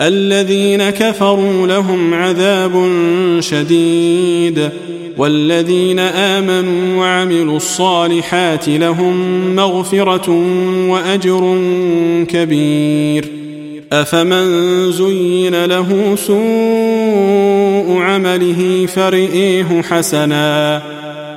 الذين كفروا لهم عذاب شديد والذين آمنوا وعملوا الصالحات لهم مغفرة وأجر كبير أفمن زين له سوء عمله فرئيه حسنا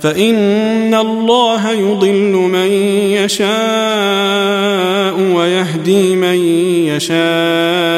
فإن الله يضل من يشاء ويهدي من يشاء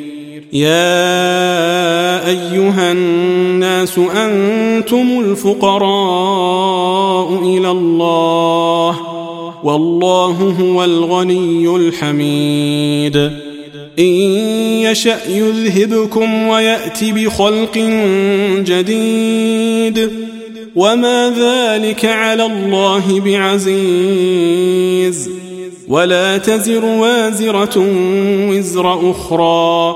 يا أيها الناس أنتم الفقراء إلى الله والله هو الغني الحميد. إن يشأ يذهبكم ويأت بخلق جديد. وما ذلك على الله بعزيز. ولا تزر وازرة وزر أخرى.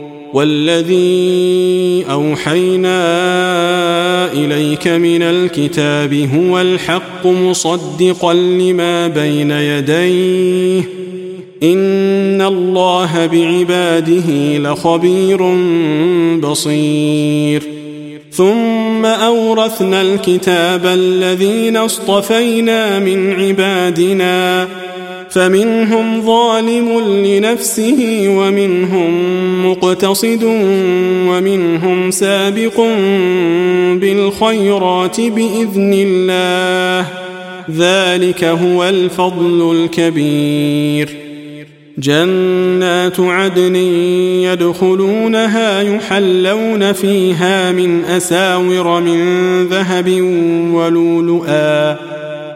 والذي أوحينا إليك من الكتاب هو الحق مصدقا لما بين يديه. إن الله بعباده لخبير بصير. ثم أورثنا الكتاب الذين اصطفينا من عبادنا فمنهم ظالم لنفسه ومنهم مقتصد ومنهم سابق بالخيرات بإذن الله. ذلك هو الفضل الكبير. جنات عدن يدخلونها يحلون فيها من أساور من ذهب ولؤلؤا.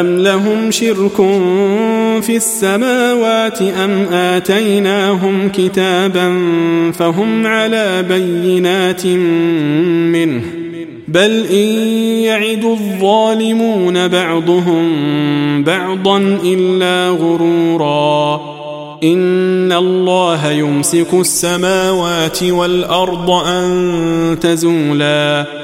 أم لهم شرك في السماوات أم آتيناهم كتابا فهم على بينات منه بل إن يعد الظالمون بعضهم بعضا إلا غرورا إن الله يمسك السماوات والأرض أن تزولا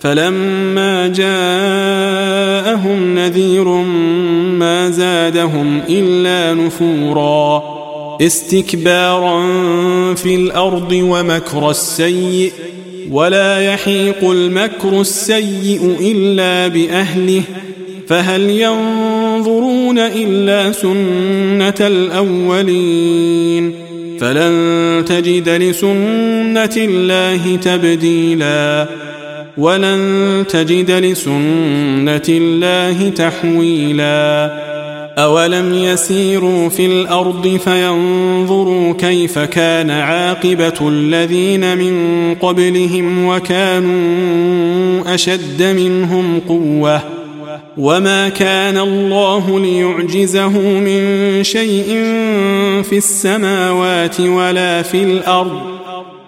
فلما جاءهم نذير ما زادهم إلا نفورا. استكبارا في الأرض ومكر السيء ولا يحيق المكر السيء إلا بأهله. فهل ينظرون إلا سنة الأولين؟ فلن تجد لسنة الله تبديلا. ولن تجد لسنة الله تحويلا. أولم يسيروا في الأرض فينظروا كيف كان عاقبة الذين من قبلهم وكانوا أشد منهم قوة. وما كان الله ليعجزه من شيء في السماوات ولا في الأرض.